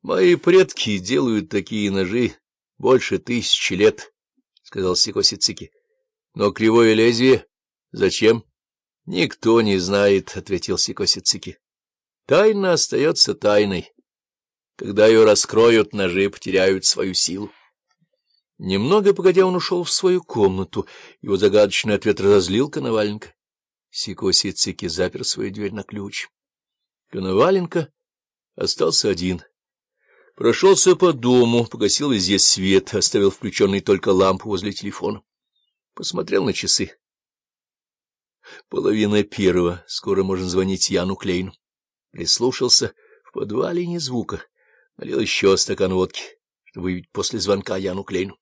— Мои предки делают такие ножи больше тысячи лет, — сказал Сикоси Цики. — Но кривое лезвие? Зачем? — Никто не знает, — ответил Сикоси Цики. — Тайна остается тайной. Когда ее раскроют, ножи потеряют свою силу. Немного погодя, он ушел в свою комнату. Его загадочный ответ разозлил Коноваленко. Сикоси Цики запер свою дверь на ключ. Коноваленко остался один — Прошелся по дому, погасил везде свет, оставил включенной только лампу возле телефона. Посмотрел на часы. Половина первого. Скоро можно звонить Яну Клейну. Прислушался. В подвале ни звука. Налил еще стакан водки, чтобы выявить после звонка Яну Клейну.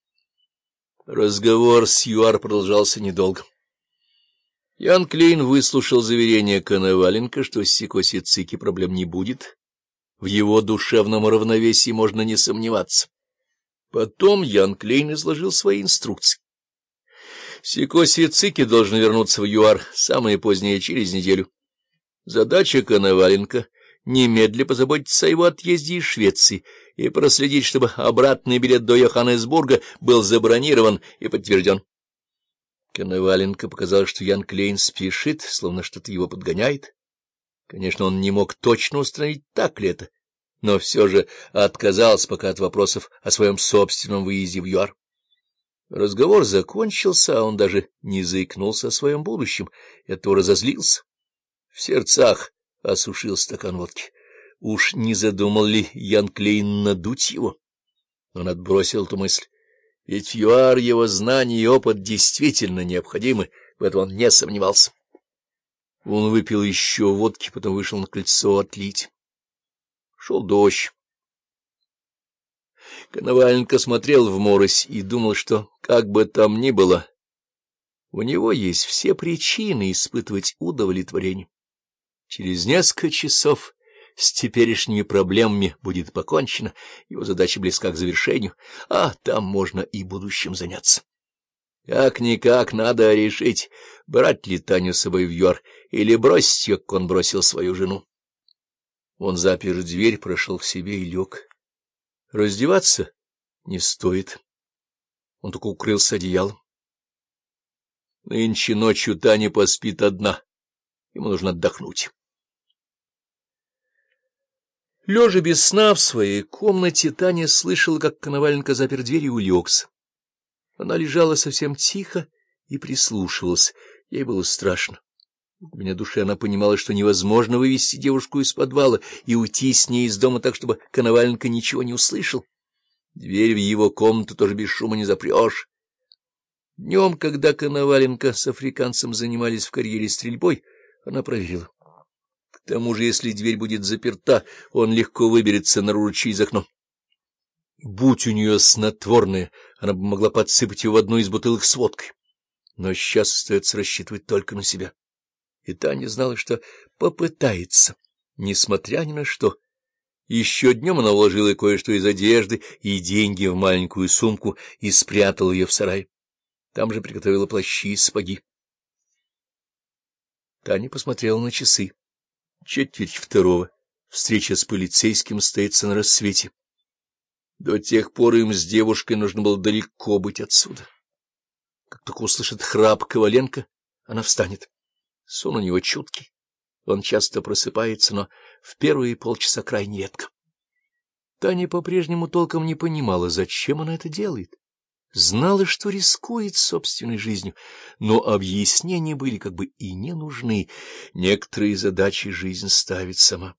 Разговор с Юар продолжался недолго. Ян Клейн выслушал заверение Коноваленко, что с Сикоси Цики проблем не будет, в его душевном равновесии можно не сомневаться. Потом Ян Клейн изложил свои инструкции. Сикоси Цики должен вернуться в ЮАР самое позднее через неделю. Задача Коноваленко — немедля позаботиться о его отъезде из Швеции и проследить, чтобы обратный билет до Йоханнесбурга был забронирован и подтвержден. Коноваленко показал, что Ян Клейн спешит, словно что-то его подгоняет. Конечно, он не мог точно установить, так ли это, но все же отказался пока от вопросов о своем собственном выезде в ЮАР. Разговор закончился, а он даже не заикнулся о своем будущем, этого разозлился. В сердцах осушил стакан водки. Уж не задумал ли Ян Клейн надуть его? Он отбросил эту мысль. Ведь в ЮАР его знания и опыт действительно необходимы, в этом он не сомневался. Он выпил еще водки, потом вышел на крыльцо отлить. Шел дождь. Коноваленко смотрел в морось и думал, что, как бы там ни было, у него есть все причины испытывать удовлетворение. Через несколько часов с теперешними проблемами будет покончено, его задача близка к завершению, а там можно и будущим заняться. Как-никак надо решить, брать ли Таню с собой в ЮАР или бросить ее, как он бросил свою жену. Он запер дверь, прошел к себе и лег. Раздеваться не стоит. Он только укрылся одеялом. Нынче ночью Таня поспит одна. Ему нужно отдохнуть. Лежа без сна в своей комнате, Таня слышала, как Коноваленко запер дверь и улегся. Она лежала совсем тихо и прислушивалась. Ей было страшно. В меня душе она понимала, что невозможно вывести девушку из подвала и уйти с ней из дома так, чтобы Коноваленко ничего не услышал. Дверь в его комнату тоже без шума не запрешь. Днем, когда Коноваленко с африканцем занимались в карьере стрельбой, она проверила. К тому же, если дверь будет заперта, он легко выберется наружу через окно. Будь у нее снотворное, она бы могла подсыпать его в одну из бутылок с водкой. Но сейчас остается рассчитывать только на себя. И Таня знала, что попытается, несмотря ни на что. Еще днем она вложила кое-что из одежды и деньги в маленькую сумку и спрятала ее в сарай. Там же приготовила плащи и сапоги. Таня посмотрела на часы. Четверть второго. Встреча с полицейским стоится на рассвете. До тех пор им с девушкой нужно было далеко быть отсюда. Как только услышит храп Коваленко, она встанет. Сон у него чуткий. Он часто просыпается, но в первые полчаса крайне редко. Таня по-прежнему толком не понимала, зачем она это делает. Знала, что рискует собственной жизнью, но объяснения были как бы и не нужны. Некоторые задачи жизнь ставит сама.